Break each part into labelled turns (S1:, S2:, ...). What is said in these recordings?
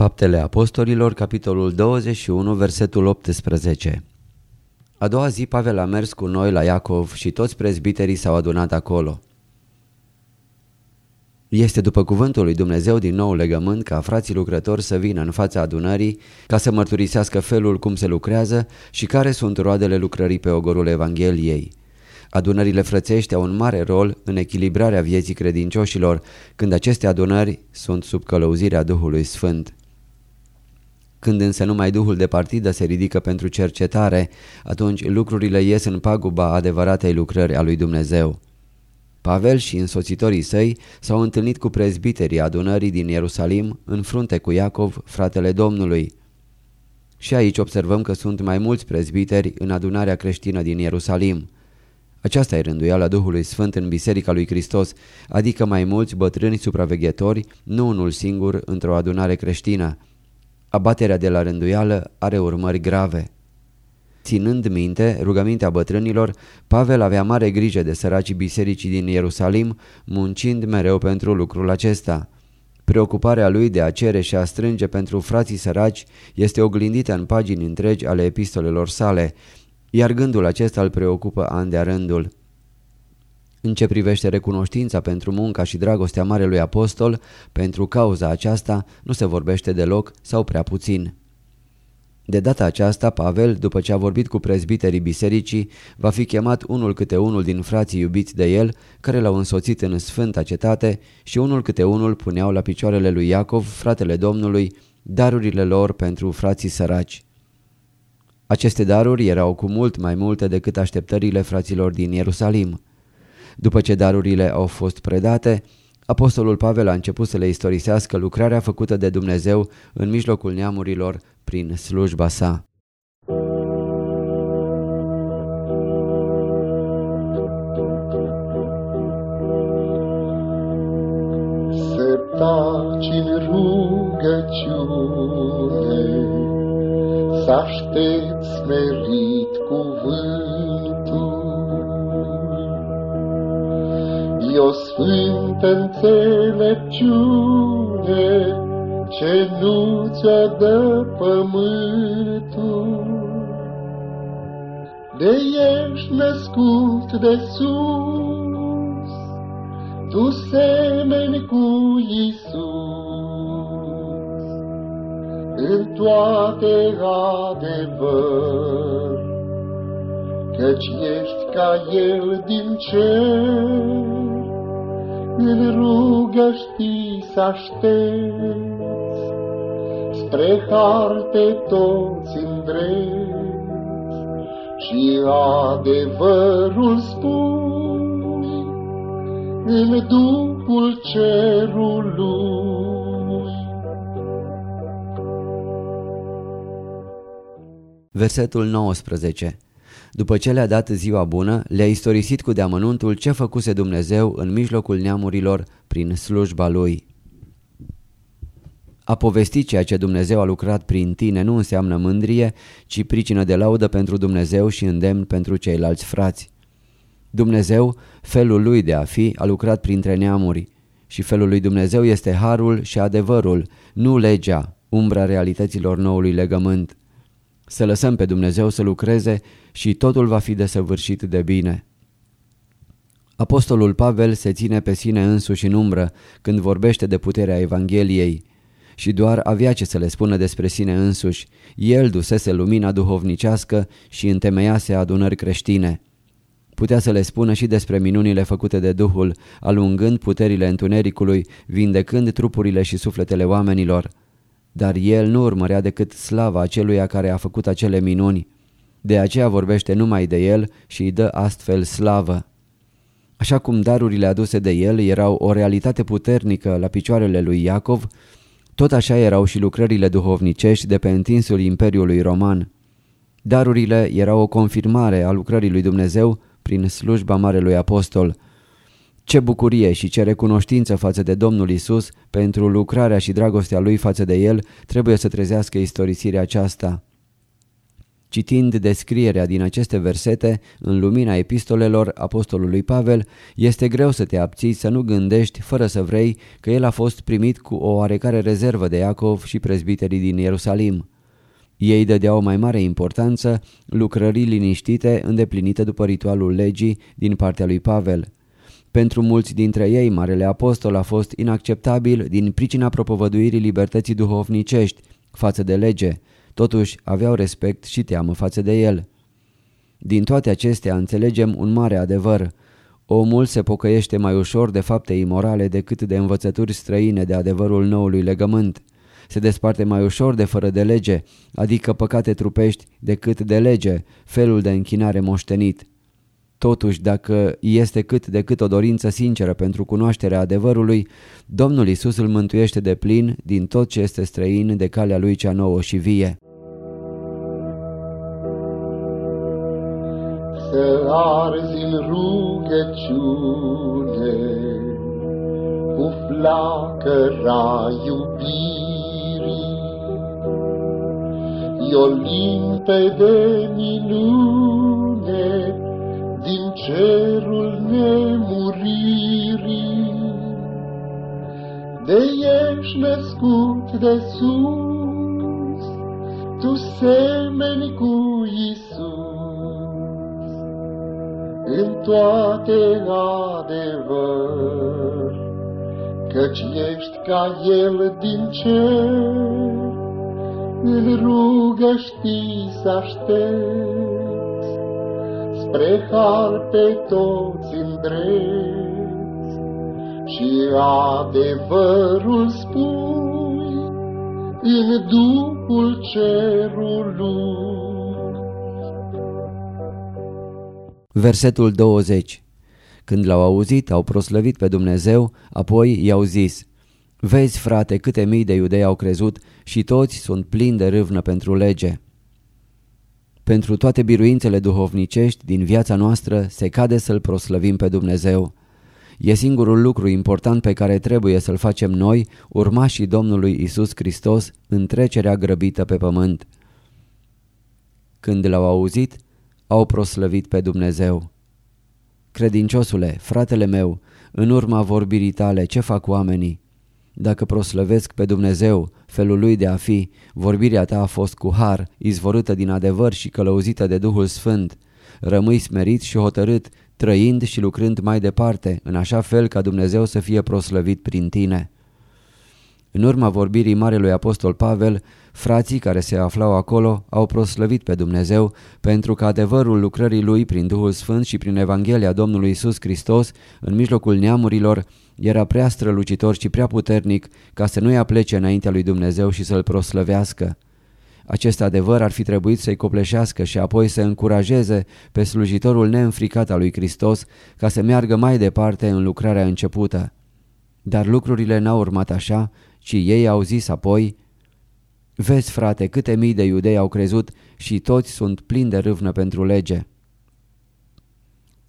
S1: Faptele Apostolilor, capitolul 21, versetul 18 A doua zi Pavel a mers cu noi la Iacov și toți prezbiterii s-au adunat acolo. Este după cuvântul lui Dumnezeu din nou legământ ca frații lucrători să vină în fața adunării ca să mărturisească felul cum se lucrează și care sunt roadele lucrării pe ogorul Evangheliei. Adunările frățești au un mare rol în echilibrarea vieții credincioșilor când aceste adunări sunt sub călăuzirea Duhului Sfânt. Când însă numai Duhul de partidă se ridică pentru cercetare, atunci lucrurile ies în paguba adevăratei lucrări a lui Dumnezeu. Pavel și însoțitorii săi s-au întâlnit cu prezbiterii adunării din Ierusalim în frunte cu Iacov, fratele Domnului. Și aici observăm că sunt mai mulți prezbiteri în adunarea creștină din Ierusalim. Aceasta e rânduiala Duhului Sfânt în Biserica lui Hristos, adică mai mulți bătrâni supraveghetori, nu unul singur într-o adunare creștină. Abaterea de la rânduială are urmări grave. Ținând minte rugămintea bătrânilor, Pavel avea mare grijă de săracii bisericii din Ierusalim, muncind mereu pentru lucrul acesta. Preocuparea lui de a cere și a strânge pentru frații săraci este oglindită în pagini întregi ale epistolelor sale, iar gândul acesta îl preocupă an de rândul. În ce privește recunoștința pentru munca și dragostea Marelui Apostol, pentru cauza aceasta nu se vorbește deloc sau prea puțin. De data aceasta, Pavel, după ce a vorbit cu prezbiterii bisericii, va fi chemat unul câte unul din frații iubiți de el, care l-au însoțit în sfânta cetate și unul câte unul puneau la picioarele lui Iacov, fratele Domnului, darurile lor pentru frații săraci. Aceste daruri erau cu mult mai multe decât așteptările fraților din Ierusalim. După ce darurile au fost predate, Apostolul Pavel a început să le istorisească lucrarea făcută de Dumnezeu în mijlocul neamurilor prin slujba sa.
S2: Să taci în rugăciune, Să aștepți smerit cuvântul. E o sfântă înțelepciune, Ce nu ți-o dă pământul. De ești născut de sus, tu semeni cu Isus. În toate adevăr, Căci ești ca El din cer, În rugă știi să aștepți, Spre har te toți îndrepți, Și adevărul spui, În Duhul cerului.
S1: Versetul 19 După ce le-a dat ziua bună, le-a istorisit cu deamănuntul ce făcuse Dumnezeu în mijlocul neamurilor prin slujba lui. A povesti ceea ce Dumnezeu a lucrat prin tine nu înseamnă mândrie, ci pricină de laudă pentru Dumnezeu și îndemn pentru ceilalți frați. Dumnezeu, felul lui de a fi, a lucrat printre neamuri și felul lui Dumnezeu este harul și adevărul, nu legea, umbra realităților noului legământ. Să lăsăm pe Dumnezeu să lucreze și totul va fi desăvârșit de bine. Apostolul Pavel se ține pe sine însuși în umbră când vorbește de puterea Evangheliei. și doar avea ce să le spună despre sine însuși. El dusese lumina duhovnicească și întemeiase adunări creștine. Putea să le spună și despre minunile făcute de Duhul, alungând puterile întunericului, vindecând trupurile și sufletele oamenilor. Dar el nu urmărea decât slava aceluia care a făcut acele minuni. De aceea vorbește numai de el și îi dă astfel slavă. Așa cum darurile aduse de el erau o realitate puternică la picioarele lui Iacov, tot așa erau și lucrările duhovnicești de pe întinsul Imperiului Roman. Darurile erau o confirmare a lucrării lui Dumnezeu prin slujba Marelui Apostol. Ce bucurie și ce recunoștință față de Domnul Isus pentru lucrarea și dragostea lui față de el trebuie să trezească istorisirea aceasta. Citind descrierea din aceste versete, în lumina epistolelor apostolului Pavel, este greu să te abții să nu gândești, fără să vrei, că el a fost primit cu o oarecare rezervă de Iacov și prezbiterii din Ierusalim. Ei dădeau mai mare importanță lucrării liniștite îndeplinite după ritualul legii din partea lui Pavel. Pentru mulți dintre ei, Marele Apostol a fost inacceptabil din pricina propovăduirii libertății duhovnicești față de lege, totuși aveau respect și teamă față de el. Din toate acestea înțelegem un mare adevăr. Omul se pocăiește mai ușor de fapte imorale decât de învățături străine de adevărul noului legământ. Se desparte mai ușor de fără de lege, adică păcate trupești, decât de lege, felul de închinare moștenit. Totuși, dacă este cât de cât o dorință sinceră pentru cunoașterea adevărului, Domnul Isus îl mântuiește de plin din tot ce este străin de calea lui cea nouă și vie.
S2: Să arzi în rugăciune cu flacăra iubirii, E o limpede minune din cerul nemuririi. De ești născut de sus, tu semeni cu Isus, în toate adevăr, căci ești ca El din cer, în rugă știi să aștepți spre har pe toți îndreți și adevărul spui în Duhul cerului.
S1: Versetul 20 Când l-au auzit, au proslăvit pe Dumnezeu, apoi i-au zis Vezi, frate, câte mii de iudei au crezut și toți sunt plini de râvnă pentru lege. Pentru toate biruințele duhovnicești din viața noastră se cade să-L proslăvim pe Dumnezeu. E singurul lucru important pe care trebuie să-l facem noi, urmașii Domnului Isus Hristos, în trecerea grăbită pe pământ. Când l-au auzit, au proslăvit pe Dumnezeu. Credinciosule, fratele meu, în urma vorbirii tale, ce fac oamenii? Dacă proslăvesc pe Dumnezeu, felul lui de a fi, vorbirea ta a fost cu har, izvorâtă din adevăr și călăuzită de Duhul Sfânt. Rămâi smerit și hotărât, trăind și lucrând mai departe, în așa fel ca Dumnezeu să fie proslăvit prin tine. În urma vorbirii Marelui Apostol Pavel, frații care se aflau acolo au proslăvit pe Dumnezeu pentru că adevărul lucrării lui prin Duhul Sfânt și prin Evanghelia Domnului Isus Hristos în mijlocul neamurilor era prea strălucitor și prea puternic ca să nu-i aplece înaintea lui Dumnezeu și să-l proslăvească. Acest adevăr ar fi trebuit să-i copleșească și apoi să încurajeze pe slujitorul neînfricat al lui Hristos ca să meargă mai departe în lucrarea începută. Dar lucrurile n-au urmat așa, ci ei au zis apoi, Vezi, frate, câte mii de iudei au crezut și toți sunt plini de râvnă pentru lege.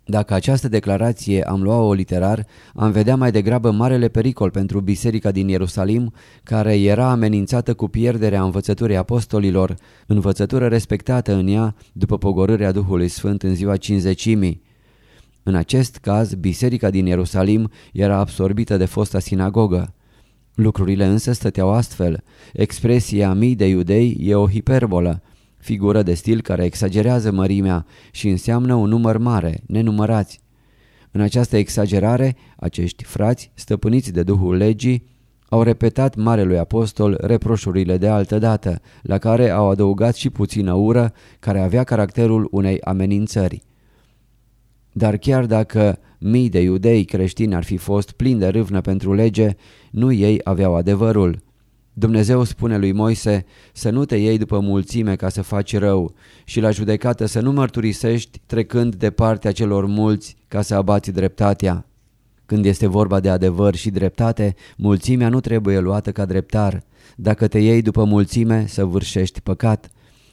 S1: Dacă această declarație am luat-o literar, am vedea mai degrabă marele pericol pentru biserica din Ierusalim, care era amenințată cu pierderea învățăturii apostolilor, învățătură respectată în ea după pogorârea Duhului Sfânt în ziua cinzecimii. În acest caz, biserica din Ierusalim era absorbită de fosta sinagogă. Lucrurile însă stăteau astfel. Expresia mii de iudei e o hiperbolă, figură de stil care exagerează mărimea și înseamnă un număr mare, nenumărați. În această exagerare, acești frați, stăpâniți de Duhul legii, Au repetat Marelui Apostol reproșurile de altă dată, la care au adăugat și puțină ură, care avea caracterul unei amenințări. Dar chiar dacă mii de iudei creștini ar fi fost plini de râvnă pentru lege, nu ei aveau adevărul. Dumnezeu spune lui Moise să nu te iei după mulțime ca să faci rău și la judecată să nu mărturisești trecând de partea celor mulți ca să abați dreptatea. Când este vorba de adevăr și dreptate, mulțimea nu trebuie luată ca dreptar. Dacă te iei după mulțime, să vârșești păcat.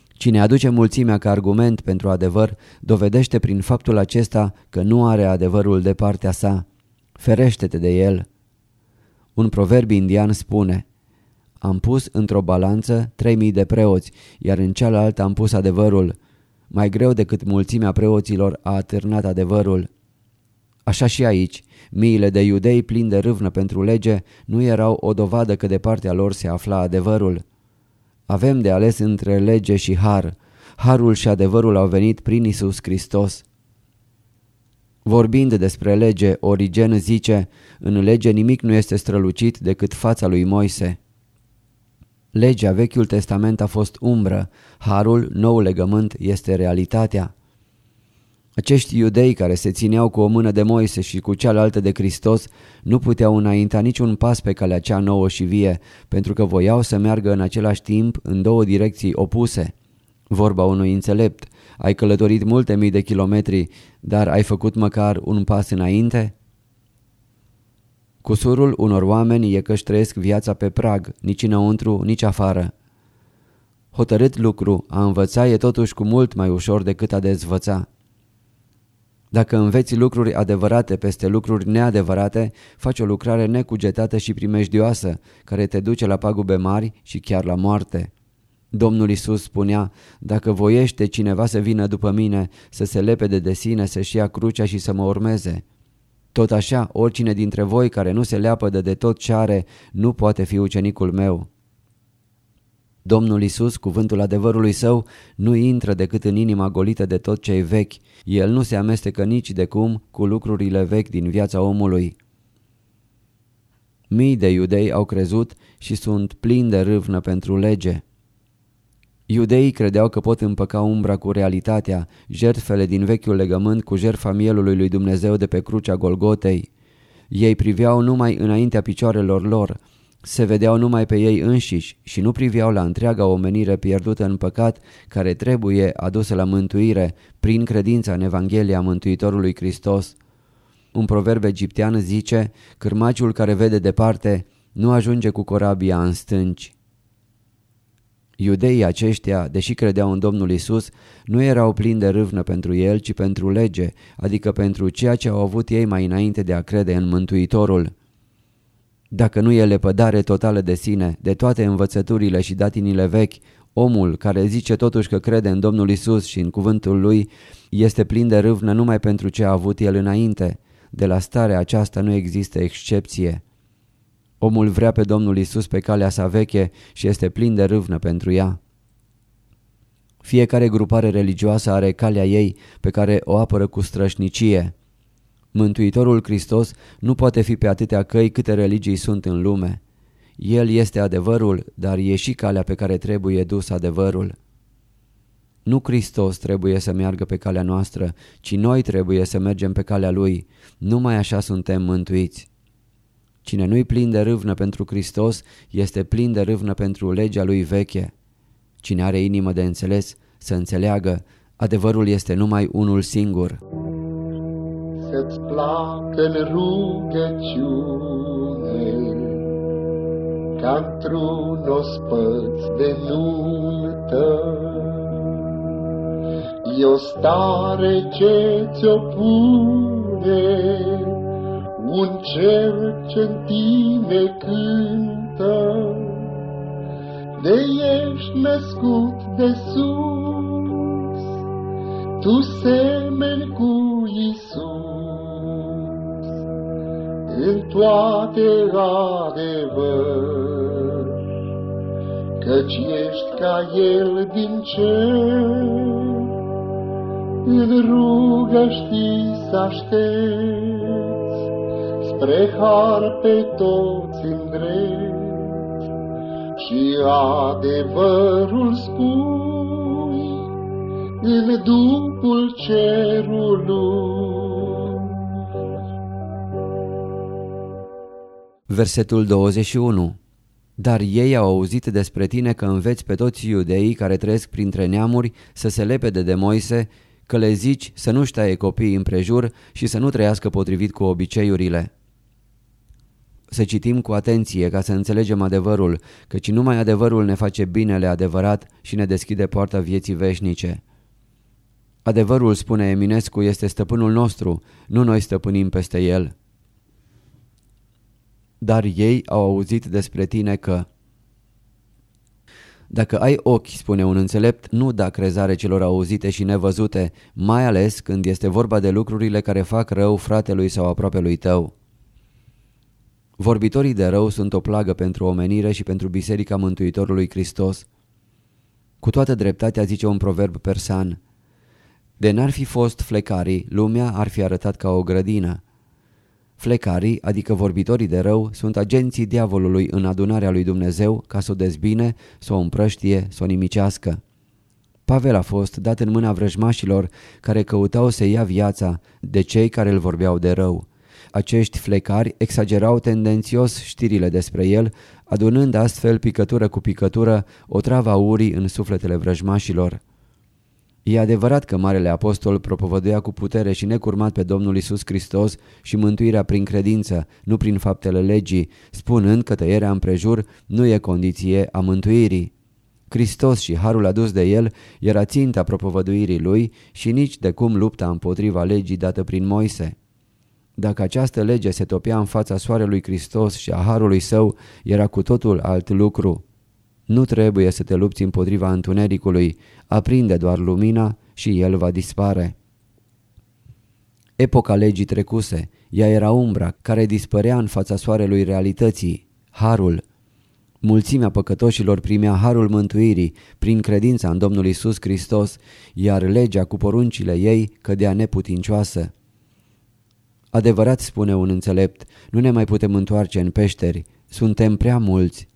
S1: Cine aduce mulțimea ca argument pentru adevăr, dovedește prin faptul acesta că nu are adevărul de partea sa. Ferește-te de el. Un proverb indian spune Am pus într-o balanță 3000 de preoți, iar în cealaltă am pus adevărul. Mai greu decât mulțimea preoților a atârnat adevărul. Așa și aici, miile de iudei plini de râvnă pentru lege nu erau o dovadă că de partea lor se afla adevărul. Avem de ales între lege și har. Harul și adevărul au venit prin Isus Hristos. Vorbind despre lege, Origen zice, în lege nimic nu este strălucit decât fața lui Moise. Legea Vechiul Testament a fost umbră, harul, nou legământ, este realitatea. Acești iudei care se țineau cu o mână de Moise și cu cealaltă de Hristos nu puteau înainta niciun pas pe calea cea nouă și vie, pentru că voiau să meargă în același timp în două direcții opuse. Vorba unui înțelept, ai călătorit multe mii de kilometri, dar ai făcut măcar un pas înainte? Cusurul unor oameni e că își trăiesc viața pe prag, nici înăuntru, nici afară. Hotărât lucru, a învăța e totuși cu mult mai ușor decât a dezvăța. Dacă înveți lucruri adevărate peste lucruri neadevărate, faci o lucrare necugetată și primejdioasă, care te duce la pagube mari și chiar la moarte. Domnul Isus spunea, dacă voiește cineva să vină după mine, să se lepede de sine, să-și ia crucea și să mă urmeze. Tot așa, oricine dintre voi care nu se leapădă de tot ce are, nu poate fi ucenicul meu. Domnul Isus, cuvântul adevărului său, nu intră decât în inima golită de tot ce e vechi. El nu se amestecă nici de cum cu lucrurile vechi din viața omului. Mii de iudei au crezut și sunt plini de râvnă pentru lege. Iudeii credeau că pot împăca umbra cu realitatea, jertfele din vechiul legământ cu jertfa mielului lui Dumnezeu de pe crucea Golgotei. Ei priveau numai înaintea picioarelor lor, se vedeau numai pe ei înșiși și nu priveau la întreaga omenire pierdută în păcat care trebuie adusă la mântuire prin credința în Evanghelia Mântuitorului Hristos. Un proverb egiptean zice, cârmaciul care vede departe nu ajunge cu corabia în stânci. Iudeii aceștia, deși credeau în Domnul Isus, nu erau plini de râvnă pentru el, ci pentru lege, adică pentru ceea ce au avut ei mai înainte de a crede în Mântuitorul. Dacă nu e lepădare totală de sine, de toate învățăturile și datinile vechi, omul care zice totuși că crede în Domnul Isus și în cuvântul lui este plin de râvnă numai pentru ce a avut el înainte. De la starea aceasta nu există excepție. Omul vrea pe Domnul Isus pe calea sa veche și este plin de râvnă pentru ea. Fiecare grupare religioasă are calea ei pe care o apără cu strășnicie. Mântuitorul Hristos nu poate fi pe atâtea căi câte religii sunt în lume. El este adevărul, dar e și calea pe care trebuie dus adevărul. Nu Hristos trebuie să meargă pe calea noastră, ci noi trebuie să mergem pe calea Lui. Numai așa suntem mântuiți. Cine nu-i plin de râvnă pentru Hristos, este plin de râvnă pentru legea Lui veche. Cine are inimă de înțeles, să înțeleagă, adevărul este numai unul singur
S2: să-ți placă în rugăciune, ca într-un ospăț de nuntă. E o stare ce ți-o pune, un cer ce-n tine cântă, de ești născut de sus, tu semeni cu Isus în toate adevăr, Căci ești ca El din cer, În rugă știi să aștepți, Spre har pe toți îndrept, și adevărul spui în dupul cerului.
S1: Versetul 21 Dar ei au auzit despre tine că înveți pe toți iudeii care trăiesc printre neamuri să se lepede de Moise, că le zici să nu-și taie copiii împrejur și să nu trăiască potrivit cu obiceiurile. Să citim cu atenție ca să înțelegem adevărul, căci numai adevărul ne face binele adevărat și ne deschide poarta vieții veșnice. Adevărul, spune Eminescu, este stăpânul nostru, nu noi stăpânim peste el. Dar ei au auzit despre tine că... Dacă ai ochi, spune un înțelept, nu da crezare celor auzite și nevăzute, mai ales când este vorba de lucrurile care fac rău fratelui sau aproape lui tău. Vorbitorii de rău sunt o plagă pentru omenire și pentru Biserica Mântuitorului Hristos. Cu toată dreptatea zice un proverb persan, De n-ar fi fost flecarii, lumea ar fi arătat ca o grădină. Flecarii, adică vorbitorii de rău, sunt agenții diavolului în adunarea lui Dumnezeu ca să o dezbine, să o împrăștie, să o nimicească. Pavel a fost dat în mâna vrăjmașilor care căutau să ia viața de cei care îl vorbeau de rău. Acești flecari exagerau tendențios știrile despre el, adunând astfel picătură cu picătură o travă urii în sufletele vrăjmașilor. E adevărat că Marele Apostol propovăduia cu putere și necurmat pe Domnul Isus Hristos și mântuirea prin credință, nu prin faptele legii, spunând că tăierea împrejur nu e condiție a mântuirii. Hristos și harul adus de el era ținta propovăduirii lui și nici de cum lupta împotriva legii dată prin Moise. Dacă această lege se topea în fața soarelui Hristos și a harului său, era cu totul alt lucru. Nu trebuie să te lupți împotriva întunericului, aprinde doar lumina și el va dispare. Epoca legii trecuse, ea era umbra care dispărea în fața soarelui realității, harul. Mulțimea păcătoșilor primea harul mântuirii prin credința în Domnul Isus Hristos, iar legea cu poruncile ei cădea neputincioasă. Adevărat spune un înțelept, nu ne mai putem întoarce în peșteri, suntem prea mulți.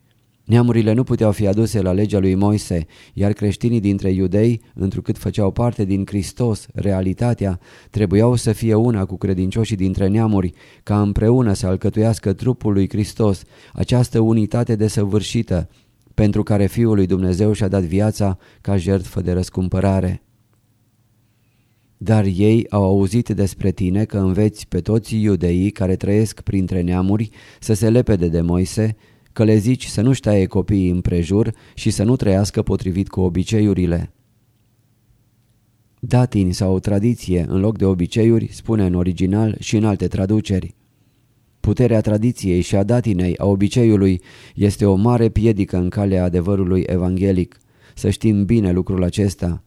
S1: Neamurile nu puteau fi aduse la legea lui Moise, iar creștinii dintre iudei, întrucât făceau parte din Hristos, realitatea, trebuiau să fie una cu credincioșii dintre neamuri, ca împreună să alcătuiască trupul lui Hristos, această unitate desăvârșită, pentru care Fiul lui Dumnezeu și-a dat viața ca jertfă de răscumpărare. Dar ei au auzit despre tine că înveți pe toți iudeii care trăiesc printre neamuri să se lepede de Moise, că le zici să nu-și taie copiii împrejur și să nu trăiască potrivit cu obiceiurile. Datini sau tradiție în loc de obiceiuri spune în original și în alte traduceri. Puterea tradiției și a datinei a obiceiului este o mare piedică în calea adevărului evanghelic. Să știm bine lucrul acesta.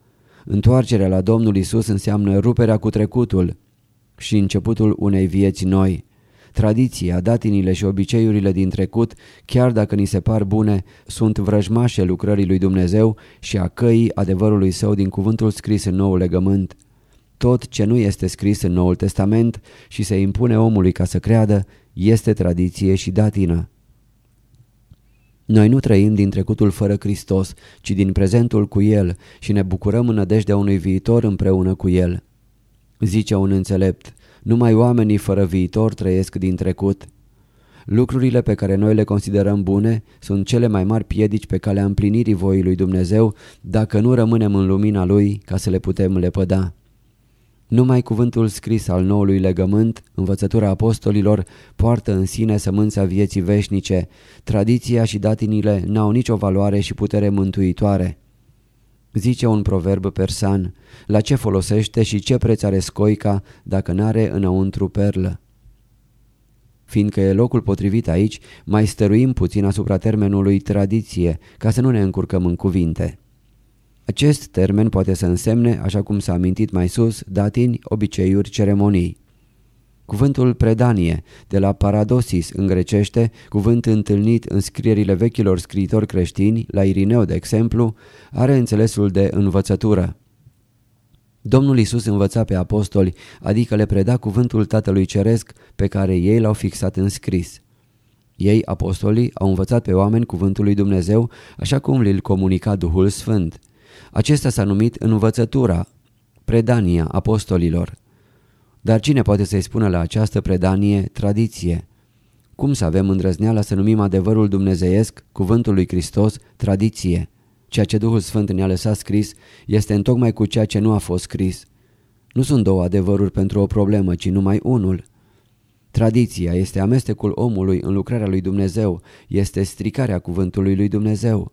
S1: Întoarcerea la Domnul Isus înseamnă ruperea cu trecutul și începutul unei vieți noi. Tradiția, datinile și obiceiurile din trecut, chiar dacă ni se par bune, sunt vrăjmașe lucrării lui Dumnezeu și a căii adevărului său din cuvântul scris în noul legământ. Tot ce nu este scris în Noul Testament și se impune omului ca să creadă, este tradiție și datină. Noi nu trăim din trecutul fără Hristos, ci din prezentul cu El și ne bucurăm în nădejdea unui viitor împreună cu El. Zice un înțelept, numai oamenii fără viitor trăiesc din trecut. Lucrurile pe care noi le considerăm bune sunt cele mai mari piedici pe calea împlinirii voii lui Dumnezeu dacă nu rămânem în lumina Lui ca să le putem lepăda. Numai cuvântul scris al noului legământ, învățătura apostolilor, poartă în sine sămânța vieții veșnice. Tradiția și datinile n-au nicio valoare și putere mântuitoare. Zice un proverb persan, la ce folosește și ce preț are scoica dacă n-are înăuntru perlă? Fiindcă e locul potrivit aici, mai stăruim puțin asupra termenului tradiție, ca să nu ne încurcăm în cuvinte. Acest termen poate să însemne, așa cum s-a amintit mai sus, datini, obiceiuri, ceremonii. Cuvântul predanie, de la paradosis în grecește, cuvânt întâlnit în scrierile vechilor scriitori creștini, la Irineu de exemplu, are înțelesul de învățătură. Domnul Isus învăța pe apostoli, adică le preda cuvântul Tatălui Ceresc pe care ei l-au fixat în scris. Ei, apostolii, au învățat pe oameni cuvântul lui Dumnezeu așa cum li-l comunica Duhul Sfânt. Acesta s-a numit învățătura, predania apostolilor. Dar cine poate să-i spună la această predanie tradiție? Cum să avem îndrăzneala să numim adevărul dumnezeiesc, cuvântul lui Hristos, tradiție? Ceea ce Duhul Sfânt ne-a lăsat scris este întocmai cu ceea ce nu a fost scris. Nu sunt două adevăruri pentru o problemă, ci numai unul. Tradiția este amestecul omului în lucrarea lui Dumnezeu, este stricarea cuvântului lui Dumnezeu.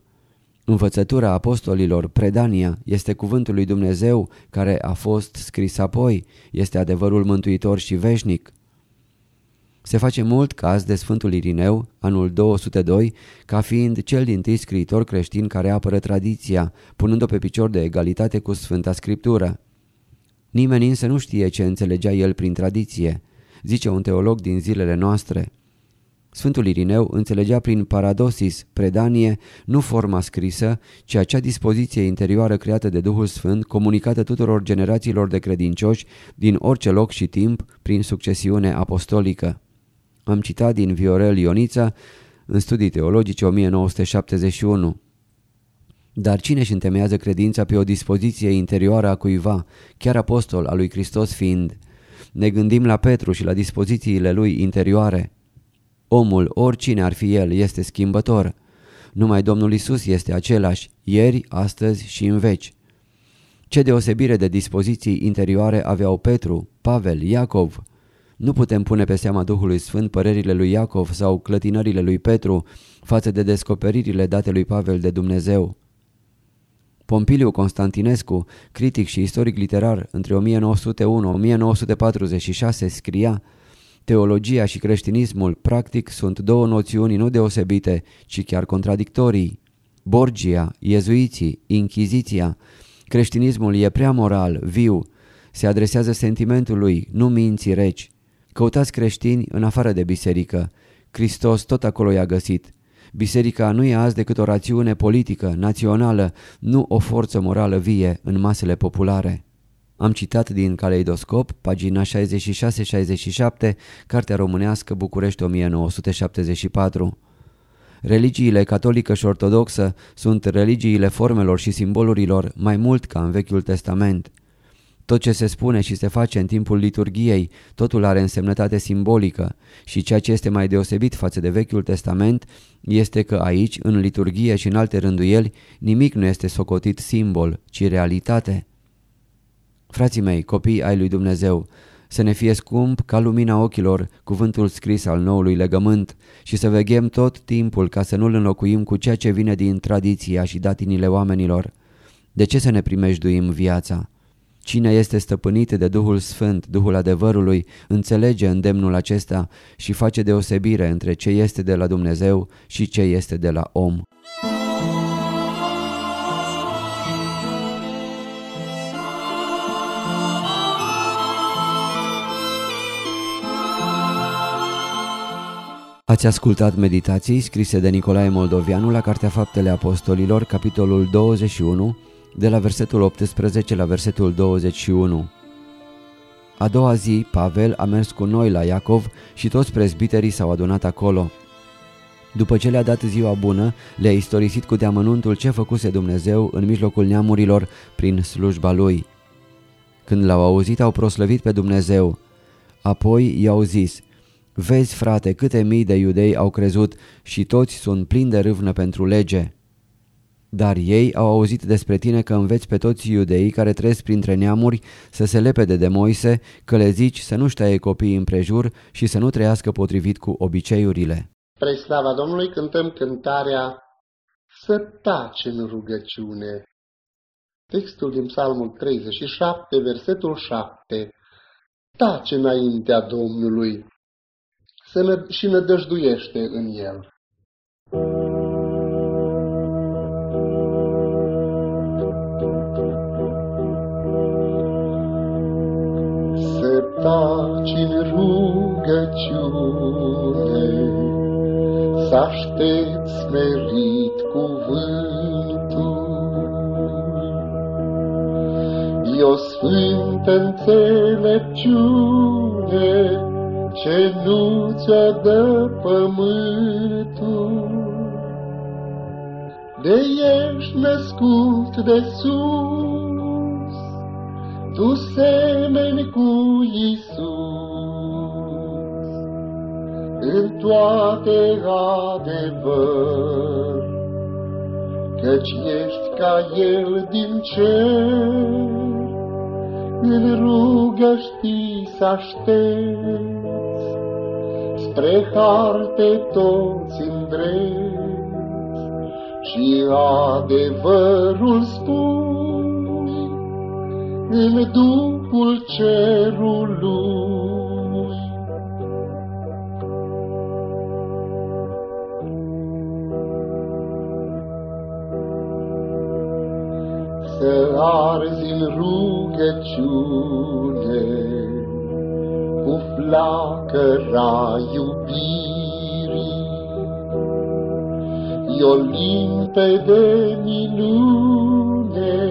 S1: Învățătura apostolilor, predania, este cuvântul lui Dumnezeu care a fost scris apoi, este adevărul mântuitor și veșnic. Se face mult caz de Sfântul Irineu, anul 202, ca fiind cel din tâi scriitor creștin care apără tradiția, punând-o pe picior de egalitate cu Sfânta Scriptură. Nimeni însă nu știe ce înțelegea el prin tradiție, zice un teolog din zilele noastre. Sfântul Irineu înțelegea prin paradosis, predanie, nu forma scrisă, ci acea dispoziție interioară creată de Duhul Sfânt, comunicată tuturor generațiilor de credincioși din orice loc și timp prin succesiune apostolică. Am citat din Viorel Ionița în studii teologice 1971. Dar cine își întemeiază credința pe o dispoziție interioară a cuiva, chiar apostol al lui Hristos fiind? Ne gândim la Petru și la dispozițiile lui interioare. Omul, oricine ar fi el, este schimbător. Numai Domnul Isus este același, ieri, astăzi și în veci. Ce deosebire de dispoziții interioare aveau Petru, Pavel, Iacov, nu putem pune pe seama Duhului Sfânt părerile lui Iacov sau clătinările lui Petru față de descoperirile date lui Pavel de Dumnezeu. Pompiliu Constantinescu, critic și istoric literar între 1901-1946, scria Teologia și creștinismul, practic, sunt două noțiuni nu deosebite, ci chiar contradictorii. Borgia, iezuiții, inchiziția. Creștinismul e prea moral, viu, se adresează sentimentului, nu minții reci. Căutați creștini în afară de biserică. Hristos tot acolo i-a găsit. Biserica nu e azi decât o rațiune politică, națională, nu o forță morală vie în masele populare. Am citat din Caleidoscop, pagina 66-67, Cartea Românească, București 1974. Religiile catolică și ortodoxă sunt religiile formelor și simbolurilor mai mult ca în Vechiul Testament. Tot ce se spune și se face în timpul liturgiei, totul are însemnătate simbolică și ceea ce este mai deosebit față de Vechiul Testament este că aici, în liturgie și în alte rânduieli, nimic nu este socotit simbol, ci realitate. Frații mei, copii ai lui Dumnezeu, să ne fie scump ca lumina ochilor cuvântul scris al noului legământ și să veghem tot timpul ca să nu-l înlocuim cu ceea ce vine din tradiția și datinile oamenilor. De ce să ne primejduim viața? Cine este stăpânit de Duhul Sfânt, Duhul adevărului, înțelege îndemnul acesta și face deosebire între ce este de la Dumnezeu și ce este de la om. Ați ascultat meditații scrise de Nicolae Moldovianu la Cartea Faptele Apostolilor, capitolul 21, de la versetul 18 la versetul 21. A doua zi, Pavel a mers cu noi la Iacov și toți prezbiterii s-au adunat acolo. După ce le-a dat ziua bună, le-a istorisit cu deamănuntul ce făcuse Dumnezeu în mijlocul neamurilor prin slujba lui. Când l-au auzit, au proslăvit pe Dumnezeu. Apoi i-au zis, Vezi, frate, câte mii de iudei au crezut și toți sunt plini de râvnă pentru lege. Dar ei au auzit despre tine că înveți pe toți iudeii care trăiesc printre neamuri să se lepede de Moise, că le zici să nu-și taie copiii împrejur și să nu trăiască potrivit cu obiceiurile.
S2: Pre slava Domnului cântăm cântarea Să taci în rugăciune. Textul din Psalmul 37, versetul 7. Taci înaintea Domnului să nă și nădăjduiește în el. taci în rugăciune, Să aștepți smerit cuvântul. E o sfântă înțelepciune ce nu ți-o dă pământul. De ești născut de sus, tu semeni cu Isus. În toate adevăr, căci ești ca El din cer, în rugă știi să aștepți, spre harte toți îndreți, și adevărul spui în Duhul cerului. Să arzi în rugăciune cu flacăra iubirii, E o limpede minune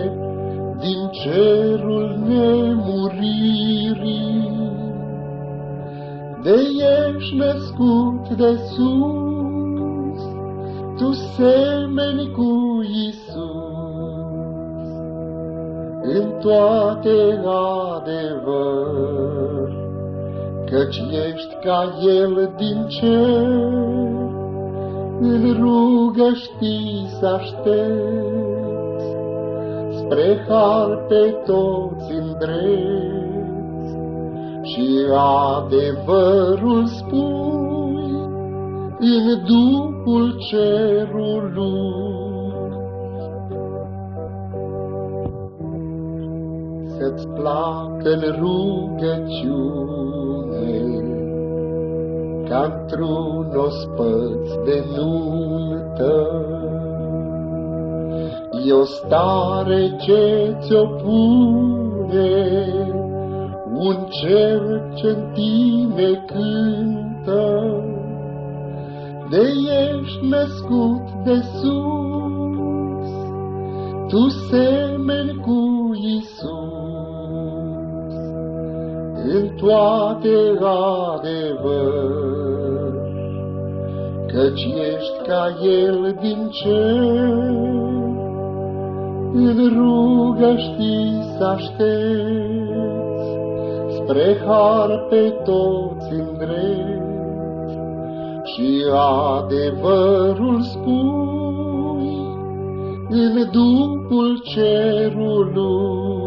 S2: din cerul nemuririi. De ești născut de sus, tu semeni cu Isus, în toate adevăr, căci ești ca El din cer, în rugă știi să aștepți, spre har pe toți îndreți, și adevărul spui în Duhul cerului. Să-ți placă în rugăciune, ca într-un ospăț de nuntă. E o stare ce ți-o pune, un cer ce-n tine cântă. De ești născut de sus, tu semeni cu Isus, toate adevăr, căci ești ca El din cer, în rugă știi să aștepți, spre har pe toți îndreți, și adevărul spui în Duhul cerului.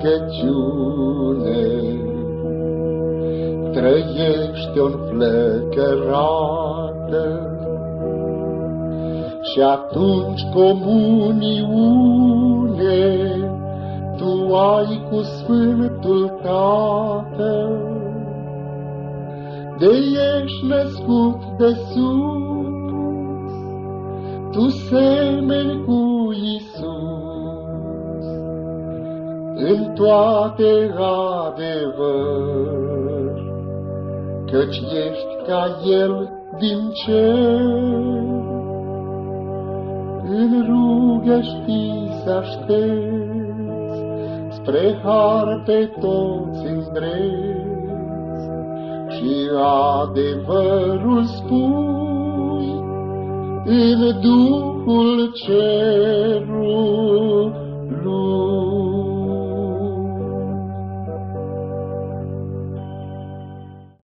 S2: Rugăciune, trăiește-o înflăcărată, și atunci comuniune tu ai cu Sfântul Tatăl. De ești născut de sus, tu semeni cu Isus, în toate adevăr, căci ești ca El din cer. În rugă știi să aștepți, spre har pe toți îndreți, și adevărul spui în Duhul cerului.